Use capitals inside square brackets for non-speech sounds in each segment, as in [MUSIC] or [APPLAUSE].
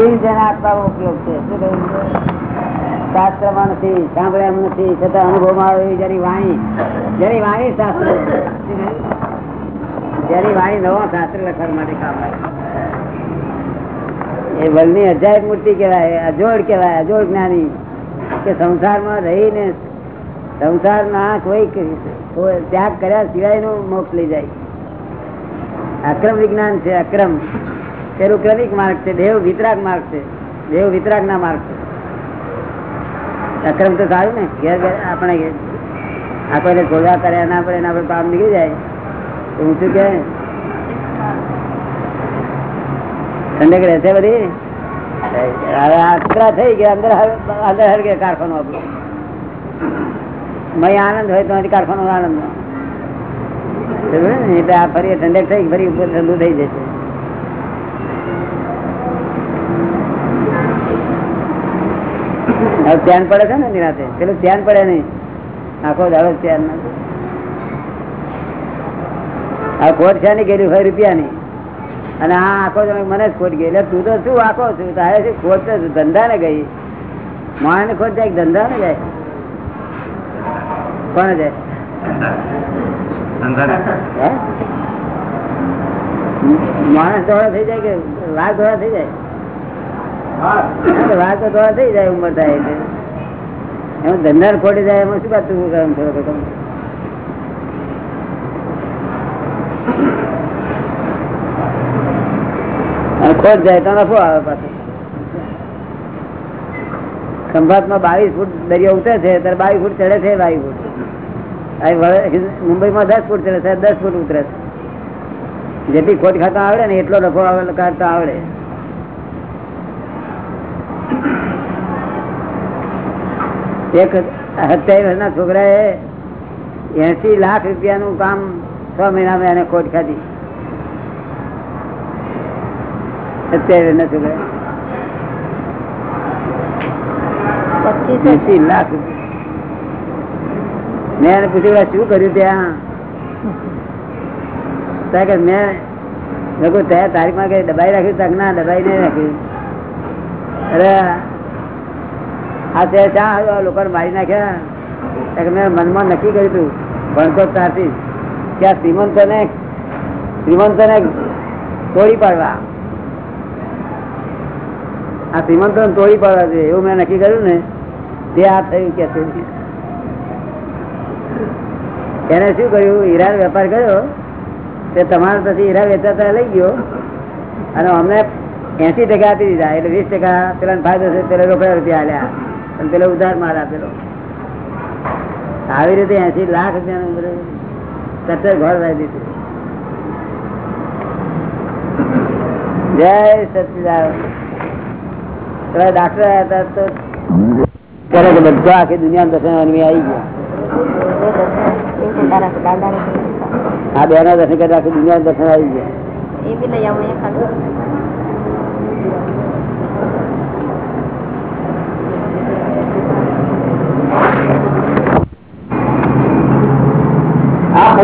બુદ્ધિ જેને આપવાનો ઉપયોગ છે. શું કહ્યું? શાસ્ત્રમાં નથી સાંભળ્યા એમ નથી. છતાં અનુભવમાં આવે જેની વાણી. જેની વાણી શાસ્ત્ર. જેની વાણી નવો શાસ્ત્ર લખવા માટે કામ એ વલની અજાયબ મૂર્તિ કહેવાય, અજોડ કહેવાય, અજોડ જ્ઞાની. કે સંસારમાં રહીને સંસારના કોઈ ત્યાગ કર્યા સિવાયનું મોક્ષ લઈ જાય. અક્રમ વિજ્ઞાન છે, અક્રમ. પેલું ક્રમિક માર્ગ છે, દેવ વિતરાગ માર્ગ છે, દેવ વિતરાગ ના માર્ગ છે. અક્રમ તો સારું ને, ઘેર ઘેર આપણે ઘેર. આ કોઈને છોડવા કર્યા ના પડે પર કામ નીકળી જાય. તો હું શું કે ઠંડક રહેશે બધી? હવે આકરા થઈ ગયા, અંદર અંદર હરગે કારખાનું આપણું. મય આનંદ હોય તો કારખાનો આનંદ? એટલે આ ફરી ઠંડક થઈ, ફરી ઠંડુ થઈ જશે. ચેન પડે છે ને નિરાતે? પેલું ધ્યાન પડે નહીં. આખો દાડો ધ્યાન ના આ કોટ છે ને ગયેલી હોય રૂપિયાની. અને આ આખો તમે મને જ ખોટ ગઈ એટલે તું તો શું આખો છું? તારે શું ખોટ તો ધંધા ને ગઈ. માણસ ને ખોટ જાય ધંધા ને જાય? કોણ જાય? માણસ દોડા થઈ જાય કે વાઘ દોડા થઈ જાય? હા, તો થઈ જાય ઉંમર થાય એટલે. એમ ધંધા ખોટી જાય એમાં શું વાત કામ થોડો થોડો? ખોટ જાય તો નફો આવે પાછો. ખંભાતમાં બાવીસ ફૂટ દરિયો ઉતરે છે ત્યારે બાવીસ ફૂટ ચડે છે બાવીસ ફૂટ. મુંબઈમાં દસ ફૂટ ચડે છે દસ ફૂટ ઉતરે છે. જેટલી ખોટ ખાતા આવડે ને એટલો નફો આવે કાઢતા આવડે. એક સત્યાવીસ વર્ષના છોકરાએ એસી લાખ રૂપિયાનું કામ છ મહિનામાં એને ખોટ ખાધી. લાખ મેં એને પૂછ્યું શું કર્યું ત્યાં? મેં કહ્યું, ત્યાં તારીખમાં કઈ દબાઈ રાખ્યું? તક ના દબાઈ નહીં રાખ્યું. અરે, આ તે ચા લોકો મારી નાખ્યા ત્યાં મેં મનમાં નક્કી કર્યું હતું, ભણતો ત્યારથી. કે આ શ્રીમંતોને શ્રીમંતોને તોડી પાડવા. આ શ્રીમંતો તોડી પાડવા છે એવું મેં નક્કી કર્યું ને, તે આ થયું કે એને શું કર્યું? હીરા વેપાર કર્યો. તે તમારા પછી હીરા વેચાતા લઈ ગયો. અને અમને એસી ટકા આપી દીધા, એટલે વીસ ટકા, પેલા ફાયદો છે પેલા રોકડા રૂપિયા આલ્યા. અને પેલો ઉધાર માલ આપેલો. આવી રીતે એસી લાખ રૂપિયાનું બધું કચ્ચર ઘર વાળી દીધું. જય સચિદાન પેલા ડાક્ટર આવ્યા હતા તો ત્યારે તો બધા આખી દુનિયા દર્શન આવી ગયા. આ બે ના દર્શન કરી આખી દુનિયા દર્શન આવી ગયા.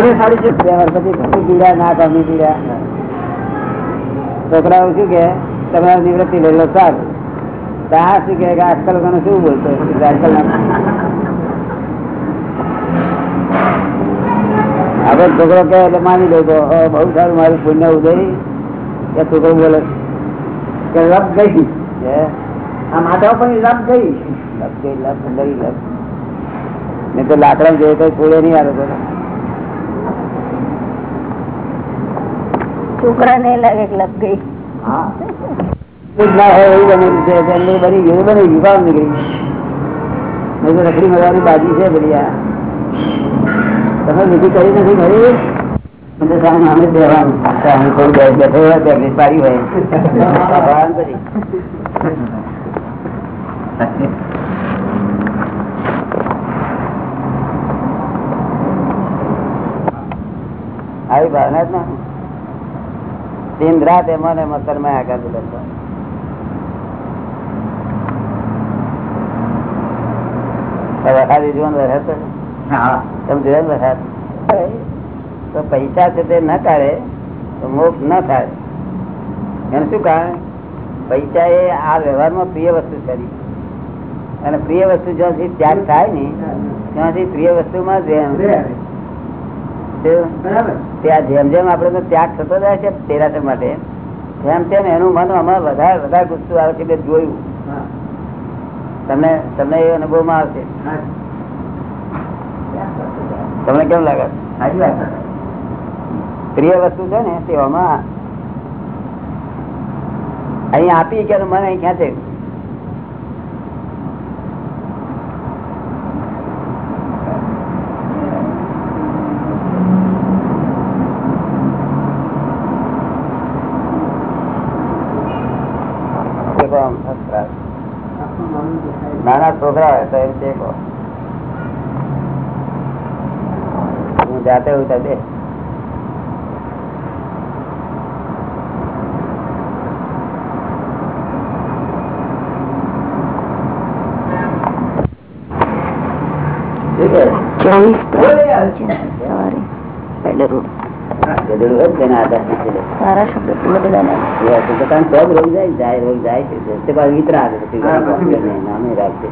એ બી લઈ આવો અહીંયા ખાલી આ ઘણી સારી છે. બે પછી ઘણી પીડા ના ગમી પીડા. છોકરાઓ શું કે તમારે નિવૃત્તિ લઈ લો સારું. શું કે આજકાલ લોકોને શું બોલતો હવે છોકરો કે એટલે માની લો તો "હો, બહુ સારું મારું પુણ્ય ઉદય. કે છોકરો બોલે કે લપ ગઈ? આ માથા પણ લપ ગઈ. લપ ગઈ લપ ગઈ લપ. નહીં તો લાકડા જોઈએ તો છોડે નહીં આ લોકો છોકરા ને લાગે કે લપ ગઈ હા ના હોય એવું બનેલું છે એટલે બની ગયું બની ગયું કામ નીકળી નહીં તો રખડી મજાની બાજી છે બધી આ તમે બીજી કરી નથી ખરી એટલે સામે અમે જ બેહવાનું સામે થોડું બે- બેઠો હોય ટેબ્લેટ પાડી હોય ભગવાન કરી. આવી ભાવના જ ના દિન રાત એમાં ને વરસાદી જીવન વરસાદ તમે જોયા વરસાદ તો પૈસા છે તે ન કાઢે તો મોક્ષ ન થાય. એનું શું કારણ? પૈસા એ આ વ્યવહારમાં પ્રિય વસ્તુ કરી અને પ્રિય વસ્તુ જ્યાંથી ત્યાગ થાય ને ત્યાંથી પ્રિય વસ્તુમાં જ રહે. તે- ત્યાં જેમ જેમ આપણે ત્યાગ થતો જાય છે તેરાસર માટે તેમ તેમ એનું મન આમાં વધારે વધારે ગુસ્સો આવે છે કે જોયું. તમને તમને એ અનુભવમાં આવશે. તમને કેમ લાગે? પ્રિય વસ્તુ છે ને તેવામાં અહીં આપી કે મને અહીં ક્યાં દેખો નાના છોકરા હોય તો એમ દેખો હું જાતે ઉતર દે ચોવીસ પહેલે પહેલો રોડ ગધેડું હોય તેના આધાર નીચે લે. સારા શબ્દ પેલા બધા ના એ કારણ સબ રોગ જાય જાય રોગ જાય છે. તે પાછું વિતરા આવે પછી હા, પછી નહીં, નામે રાખજે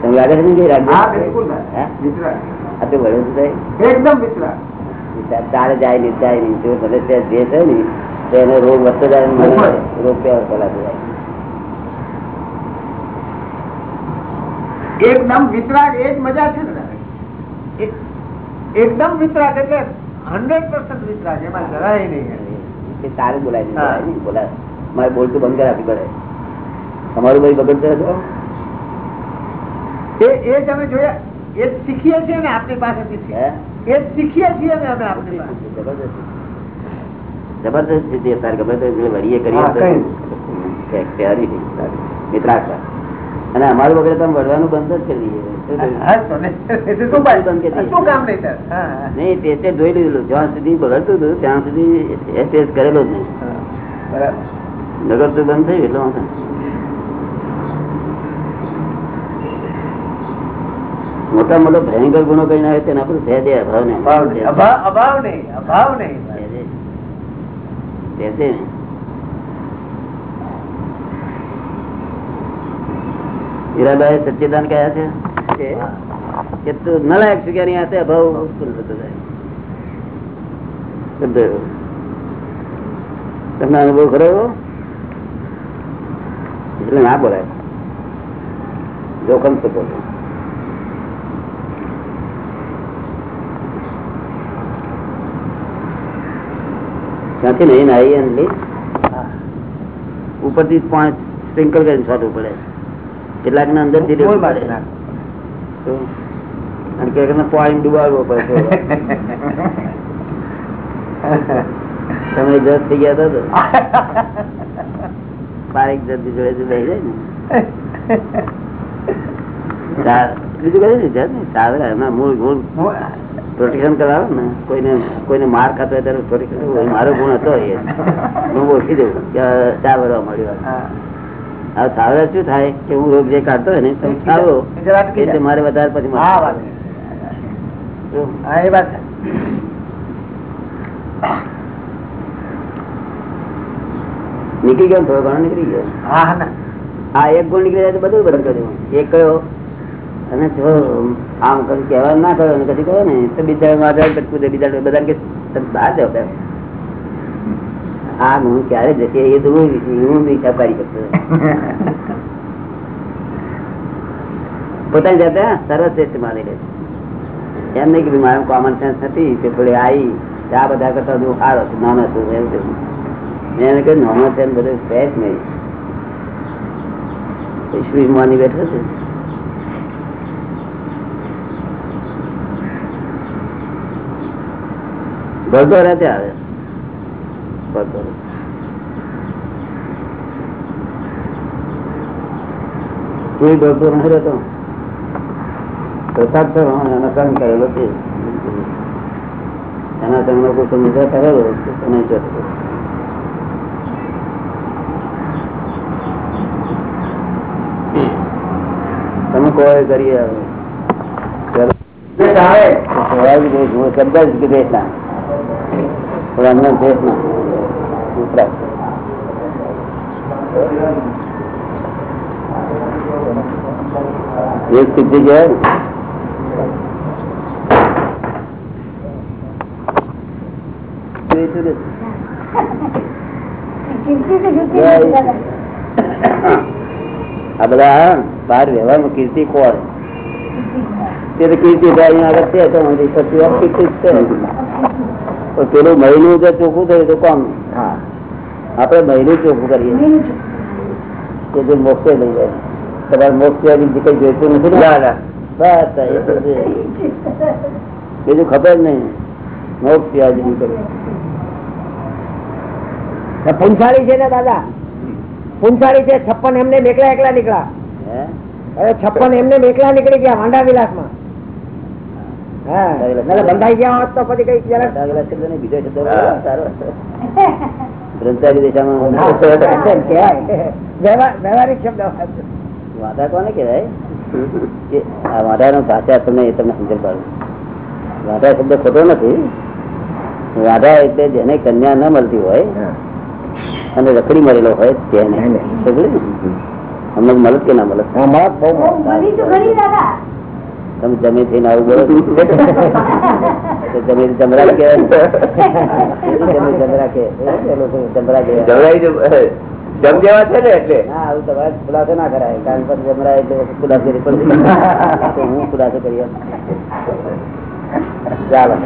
તમને લાગે છે ને કે રાખજે? હા બિલકુલ આ તો વળે છે. એકદમ વિતરા વિચાર જાય નહીં જાય નહીં. જો ભલે ત્યાં જે છે ને તો એનો રોગ વધતો જાય મને રોગ પેલો ફેલાતો જાય એકદમ વિતરાગ એ જ મજા છે ને. એકદમ વિતરાગ એટલે હંડ્રેડ પર્સન્ટ વિતરાગ એમાં જરાય નહીં સારું બોલાય નહીં, બોલાય. મારે બોલતું બંધ કરાવી પડે તમારું ભાઈ બગડતો હતો એ એ જ અમે જોયા એ જ શીખીએ છીએ ને આપણી પાસેથી એ જ શીખીએ છીએ ને અમે આપણી પાસે. જબરદસ્ત સ્થિતિ તારે ખબર વળીએ કરીએ હા, તો કઈ. કે તૈયારી થઈ તારી. મિત્રાક્ષર. અને અમારું વગેરે તમે વળવાનું બંધ જ કરી દઈએ. નહીં. જોઈ જ્યાં સુધી બગડતું હતું ત્યાં સુધી ટેસ્ટ કરેલો જ નહીં. બગડતું બંધ થયું એટલે મોટા મોટો ભયંકર ગુનો કરીને આવે તેના પર સહેજે અભાવ નહીં, અભાવ નહીં અભાવ નહીં સહેજે. સહેજે નહીં. હીરાબાઈ સચ્ચિદાન કયા છે? કે? તું નલાયક છું કે હાથે અભાવ? ઉત્પન્ન થતો જાય તમને અનુભવ ખરો એટલે ના બોલાય. જોખમ છે બોલો ત્યાંથી નહીં નાઈ લઈ ઉપરથી પાંચ સ્પ્રિંકલ કરીને છોટવું પડે. કેટલાક ને અંદરથી અને પાણી ડુબાડવો પડશે. [LAUGHS] તમે જજ થઈ ગયા તો પારેક જજ જોડે બેસી જાય ને. બીજું કઈ નહીં જજ સારા એમના મૂળ ગુણ પ્રોટેક્શન કરાવે ને કોઈને કોઈને માર ખાતો ત્યારે પ્રોટેક્શન મારો ગુણ હતો એ. હું ઓળખી દઉં કે આ ચા ભરવા મળ્યો હા. આ સાવરા શું થાય કે હું રોગ જે કાઢતો હોય ને તમે અટકી એટલે મારે વધારે પછી હા, વાત. એ વાત નીકળી ગયો થોડો ઘણો નીકળી ગયો હા, હા, ના. એક ગુણ નીકળી જાય તો બધું બંધ કર્યું એક કયો અને જો આમ કશું કહેવા ના કર્યો ને કશું કહ્યો ને તો બીજા બધા કે બહાર જાવ. આ ગુણ ક્યારે જશે એ તો હું હિસાબ કરી શકતો પોતાની જાતે સર્વશ્રેષ્ઠ માની લે એમ નહીં કે મારું કોમન સેન્સ નથી, કે થોડી આવી આ બધા કરતા હું સારો છું, નાનો છું, એવું કહ્યું મેં એને કહ્યું, નાનો છે બધું છે નહીં. ઈશ્વરી માની બેઠો છે. ભરતો રાતે આવે રહે. કોઈ ડોક્ટર નથી રહેતો. પ્રસાદ તો એનો કરેલો છે. એના તમને કોઈ સમજવા કરેલો તમે જતો તમે કોઈ કરીએ આવે. દેશ, શબ્દ જ કે દેશના દેશ અમને દેશના ઉતરાય. એક સ્થિતિ કહેવાય ને. આ બધા બહાર વ્યવહારમાં કીર્તિ કોણ તે તો કીર્તિ ભાઈ અહીંયા આગળ છે તો અમારી પછી આ કીર્તિ જ છે પણ પેલું મહિનું જો ચોખ્ખું થયું તો કોમ આપણે મહિને ચોખ્ખું કરીએ. કે જે મોક્ષે લઈ જાય. તમારે મોક્ષ કઈ જોઈતું નથી ને? બસ એ તો છે. બીજું ખબર નહીં. મોક્ષ બીજું કઈ પૂંછાળી છે ને દાદા? પૂંછાળી છે છપ્પન એમને એકલા એકલા નીકળ્યા. હે? છપ્પન એમને એકલા નીકળી ગયા વાંડા વિલાસમાં બંધાઈ ગયા હોત તો પછી કઈ બીજો શબ્દ સારો. [LAUGHS] બ્રહ્મચારી દિશામાં વ્યવહારિક શબ્દ વાદા કોને કહેવાય? કે આ વાદાનો ભાષા તમને એ તમને સમજણ પાડું. વાદા શબ્દ ખોટો નથી. વાદા એટલે જેને કન્યા ન મળતી હોય અને રખડી મળેલો હોય તેને. સમજ અમને મળત કે ના મળત? તમે જમે થઈને આવું બોલો તો જમરા કહેવાય જમે જમરા કે એ લોકો જમરા જમ જેવા છે ને એટલે? હા આવું તમારે ખુલાસો ના કરાય. કારણ કે જમરા એટલે ખુલાસો કરી પડશે હું ખુલાસો કરી ચાલો.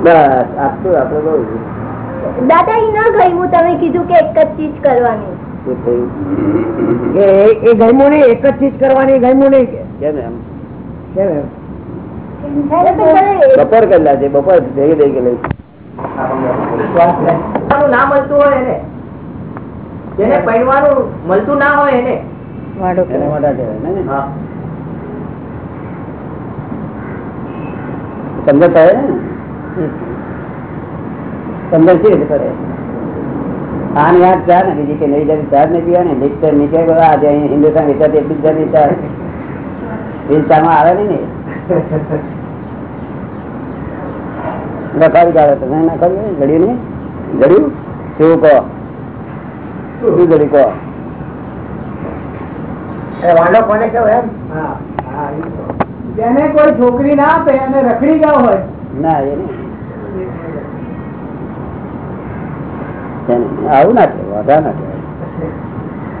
બસ આટલું આપડે બહુ દાદા ઈ ન ગયું તમે કીધું કે એક જ ચીજ કરવાની. એ એ ગમ્યું નહીં એક જ ચીજ કરવાની ગમ્યું નહીં કેમ એમ? કેમ એમ? બપોર કરેલા છે બપોર ભેગી દઈ ગયેલી ના મળતું હોય એને. જેને પૈણવાનું મળતું ના હોય એને. મોટા ને ને યાદ ને બીજી કે નહીં જતી ચાર જ નહીં પીવાની મિક્સર નીચે આજે હિન્દુસ્તાન વેચાતી એટલી જ જતી ચા એ આવે નહીં ને લખાવી કાઢો તમે ના ખાવી ઘડ્યું નહીં? ઘડ્યું શું કહો? શું ઘડ્યું કહો? વાંડો કોને એમ? કોઈ છોકરી ના આપે અને રખડી ગયો હોય. ના એ નહીં. આવું ના કહેવાય વાંધા ના કહેવાય.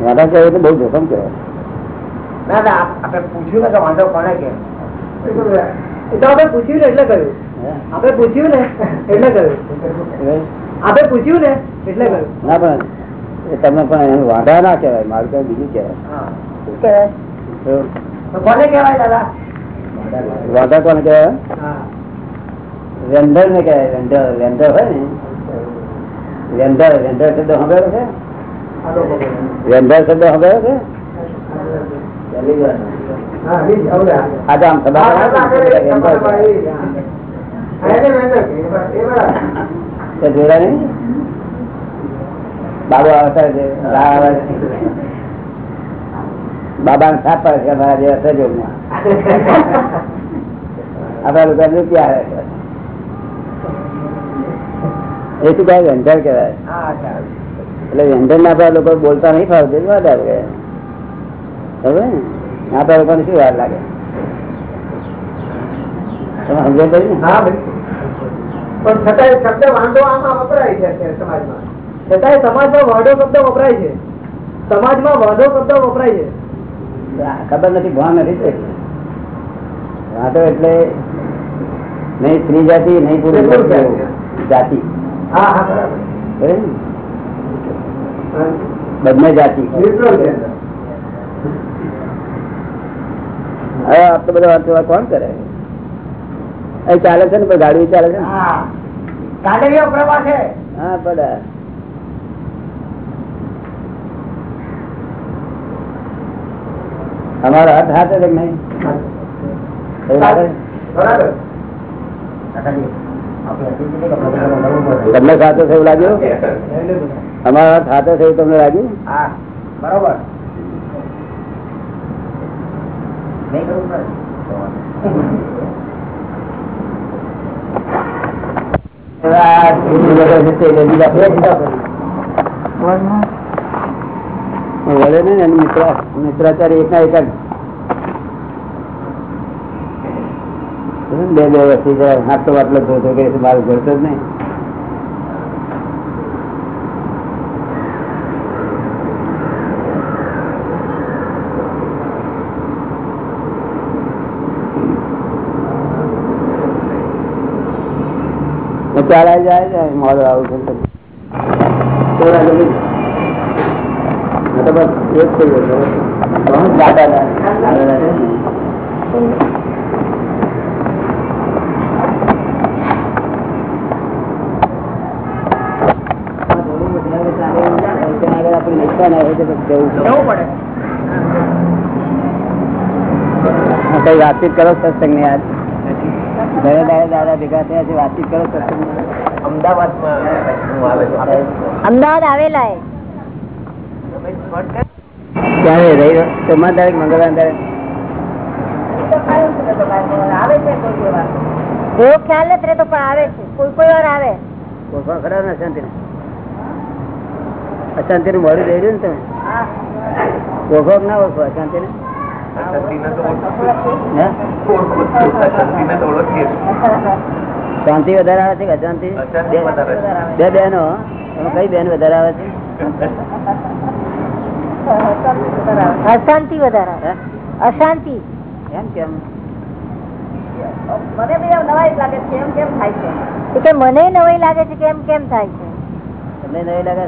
વાંધા કહેવાય તો બહુ જોખમ કહેવાય. ના ના આપણે પૂછ્યું ને કે વાંધો કોને કે? એ તો આપણે પૂછ્યું ને એટલે કહ્યું. આપણે પૂછ્યું ને એટલે કહ્યું. આપણે પૂછ્યું ને એટલે કહ્યું. ના પણ એ તમે પણ વાંધા ના કહેવાય મારું કઈ બીજું કહેવાય. કોને કહેવાય દાદા? વાંધા કોને કહેવાય? વેન્ડર ને કહેવાય વેન્ડર વેન્ડર હોય ને. વેન્ડર વેન્ડર શબ્દ સાંભળ્યો છે. વેન્ડર શબ્દ સાંભળ્યો છે? બાબા ને જ, સાપ પડે છે અમારા જેવા સહયોગમાં. [LAUGHS] આપણા લોકો રૂપિયા આવે છે. એ શું કહેવાય. વેન્ડર કહેવાય એટલે વેન્ડર ના આપણા લોકો બોલતા નહીં ફાવતું વાત આવે. ને? આપણા લોકોને શું વાર લાગે? પડી. પણ છતાંય શબ્દ વાંધો આમાં વપરાય છે સમાજમાં. છતાંય સમાજમાં વાંધો શબ્દ વપરાય છે. સમાજમાં વાંધો શબ્દ વપરાય છે. ખબર નથી ભાન નથી વાંધો એટલે નહીં સ્ત્રી જાતિ નહીં પુરુષ જાતિ. બંને જાતિ. હવે આપતો બધા વાત કોણ કરે? એ ચાલે છે ને ગાડી ચાલે છે હા. બધા અમારો હાથ હાથે નહીં? બરાબર. તમને સાથે થયું લાગ્યું? અમારા સાથે થયું તમને લાગ્યું? બરોબર. વળે ને એની મિત્ર મિત્રાચાર્ય એક ના એક જ બે બે વર્ષથી જરા હાથો વાટલો ધોતો કે મારું ઘડતો જ નહીં. ચાલા જાય જાય મોડું આવું છે થોડા જમીન તો બસ એ જ થઈ ગયો ઈચ્છા ના હોય તો જવું પડે. કઈ વાતચીત કરો સત્સંગની આજ? ઘરે દાડે દાદા ભેગા થયા છે વાતચીત કરો સત્સંગ અમદાવાદ આવેલા ક્યારે રવિવાર સોમવાર તારીખ મંગળવાર તારીખ? એવો ખ્યાલ નથી રહેતો પણ આવે છે. કોઈ કોઈ વાર આવે. કોઈ ખરા ને અશાંતિ ને અશાંતિ નું મોડું રહી રહ્યું ને તમે? ઓળખો ના ઓળખો અશાંતિ ને શાંતિ વધારે આવે છે કે અશાંતિ? છે. બે બહેનો એમાં કઈ બેન વધારે આવે છે? અશાંતિ વધારે આવે. અશાંતિ. એમ કેમ એ કે મને નવાઈ લાગે છે કેમ કેમ થાય છે? તમને નવી લાગે?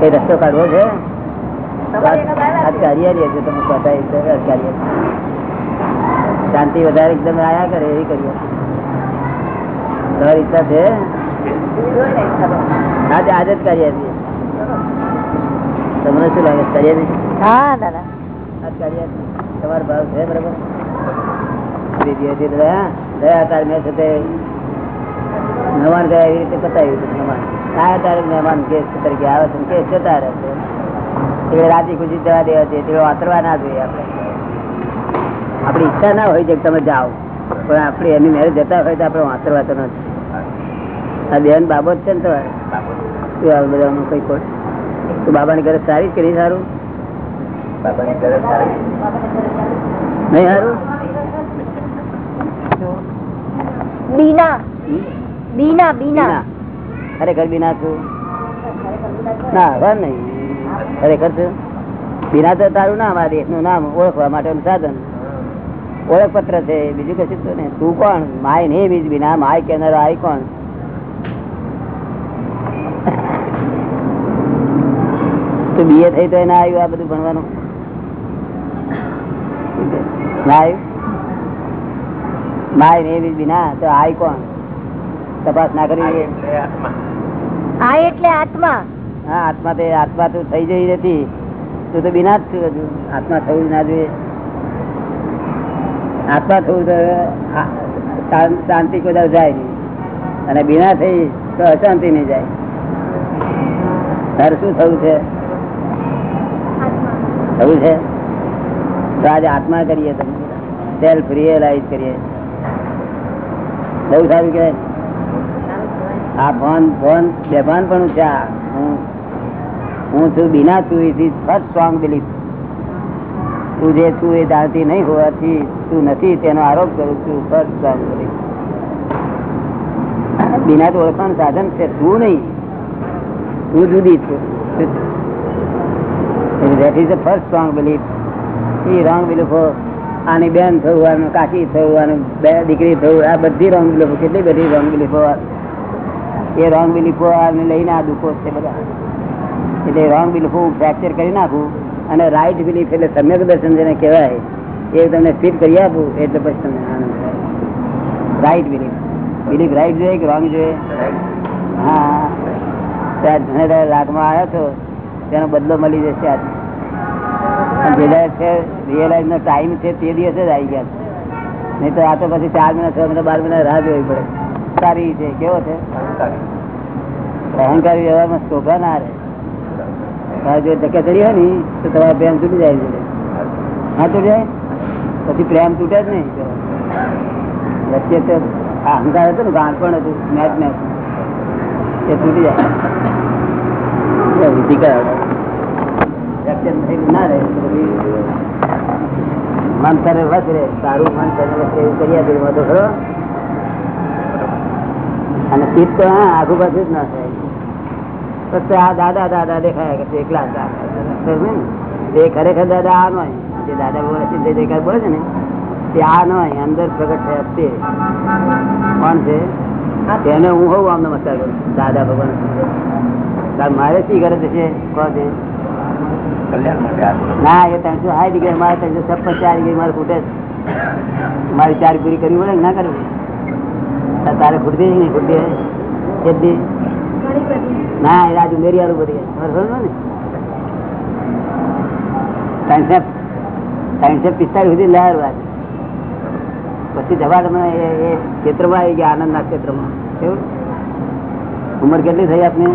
કઈ રસ્તો કાઢવો છે? શાંતિ વધારે એકદમ આયા કરે એવી કરીએ. તમારી ઈચ્છા છે? આજે આજે જ કરીએ છીએ તમને શું લાગે? કરીએ હા દાદા. આજ કરીએ તમારો ભાવ છે બરાબર? ધીરે ધીરે દયા તાર મેં છે મહેમાન ગયા એવી રીતે પતાવી મહેમાન. આયા તારે મહેમાન કેસ તરીકે આવે છે કેસ જતા રહે છે. એટલે રાજી ખુશી જવા દેવા છે તે વાતરવા ના જોઈએ આપણે. આપણી ઈચ્છા ના હોય છે કે તમે જાઓ. પણ આપણે એની મેરેજ જતા હોય તો આપણે વાંચરવા તો નથી. આ બેન બાબત છે ને તમારે બધાનું કઈ કોઈ તો બાબાની ઘરે સારી કે કરી સારું? નહીં સારું? બીના? બીના બીના. ખરેખર બીના છું? ના, હવે નહીં. ખરેખર છું? બીના તો તારું નામ, આ દેશનું નામ ઓળખવા માટેનું સાધન. ઓળખપત્ર છે, બીજું કશું તો ને તું કોણ? માય નહીં બીજ બીના, માય કેનારો, આય કોણ? તું બીએ થઈ તો એને આવ્યું આ બધું ભણવાનું? ના આવ્યું માય નહીં બીજ બીના, તો આય કોણ? તપાસ ના કરી આ એટલે આત્મા. હા આત્મા તે આત્મા તો થઈ જઈ નથી તું તો બિના જ આત્મા થવું ના જોઈએ. આત્મા થવું તો શાંતિ કોઈ જાય નહીં. અને બિના થઈ તો અશાંતિ નહીં જાય. તારે શું થવું છે? થવું છે? તો આજે આત્મા કરીએ તમે. સેલ્ફ રિયલાઇઝ કરીએ. બહુ સારું કહેવાય આ ફોન ફોન બેભાન પણ છે હું છું બિના છું ઇઝ ફર્સ્ટ સ્ટ્રોંગ બિલીફ. તું જે છું એ જાણતી નહીં હોવાથી તું નથી, તેનો આરોપ કરું છું ફર્સ્ટ સ્ટ્રોંગ બિલીફ. બિના તો ઓળખાણ સાધન છે, તું નહીં. તું જુદી છું. That is a first strong belief A wrong બિલીફો, આની બેન થવું આનું કાકી આનું બે દીકરી થવું આ બધી રોંગ બિલીફો, કેટલી બધી રોંગ બિલીફો એ રોંગ બિલીફો લઈને આ દુઃખો છે બધા. એટલે રોંગ બિલીફો ફ્રેક્ચર કરી નાખું અને રાઈટ બિલીફ એટલે સમ્યક દર્શન જેને કહેવાય, એ તમને ફિટ કરી આપું, એટલે પછી તમને આનંદ થાય. રાઈટ બિલીફ બિલીફ રાઈટ જોઈએ કે રોંગ જોઈએ? હા. ત્યાં ઘણા લાગમાં આવ્યો છો, તેનો બદલો મળી જશે આજ. રિલાયન્સ છે રિયલાઇઝ નો ટાઈમ છે તે દિવસે જ આવી ગયા. નહીં તો આ તો પછી ચાર મહિના, છ મહિના, બાર મહિના રાહ જોવી પડે. સારી છે, કેવો છે? અહંકારી વ્યવહારમાં શોભા ના રહે. જો ધક્કા ચડી હોય ને, તો તમારો પ્રેમ તૂટી જાય છે. હા, તૂટી જાય? પછી પ્રેમ તૂટે જ નહીં. વચ્ચે તો અહંકાર હતો ને ગાંઠપણ હતું મેચ મેચ એ તૂટી જાય. ના રહે, તો મન તને વસરે સારું મન તને વસરે એવું કરી આપેલું વાંધો ખરો? અને ચિત્ત તો હા આગુ પાછું જ ના થાય. ફક્ત આ દાદા દાદા દેખાયા કરશે એકલા દાદા. તે ખરેખર દાદા આ નો જે દાદા બોલે છે જે દેખાય બોલે છે ને તે આ નો અંદર પ્રગટ થયા તે. કોણ છે? તેને હું હોઉં આમ નમસ્કાર કરું દાદા ભગવાન. તાર મારે શી કરે છે કોણ છે? ના એ ત્રણસો સાઠ ડિગ્રી મારે ત્રણસો છપ્પન ચાર ડિગ્રી મારે જ. મારી ચાર પૂરી કરવી પડે ના કરવી? તાર- જ નહીં ખૂટતી કેટલી ના, એ રાજુ મેરી આરું બધી ને પછી જવા તમે એ ક્ષેત્રમાં આવી ગયા, આનંદના ક્ષેત્રમાં. કેવું? ઉંમર કેટલી થઈ આપને?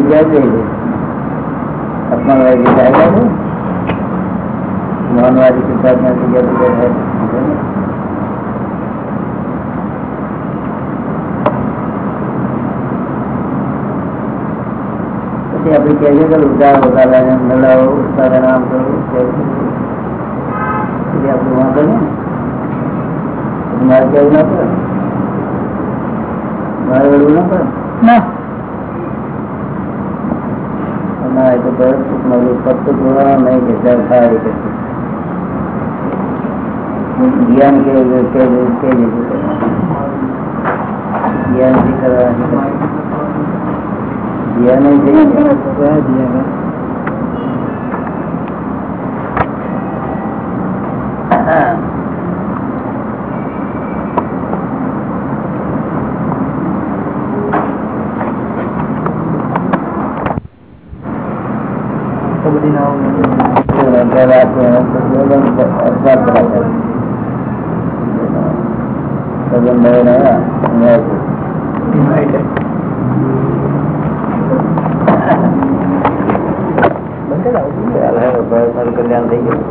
જગ્યાએ. અપમાનવાદી જાયગા છે. મોહનવાદી સિદ્ધાર્થના જગ્યા જગ્યા છે. પછી આપણે કહીએ કે ઉદાર વગાડે નડાવો ઉતારે આમ કરવું તેવું. પછી આપણે વાંધો નહીં ને. મારે કેવું ના પડે મારે વળવું ના પડે ના એ તો બસ મારું પત્તું જોવા નહીં કે ચાલ થાય કે જ્ઞાન કે કે કે જ્ઞાનથી કરવાની જ્ઞાન હા કલ્યાણ થઈ ગયું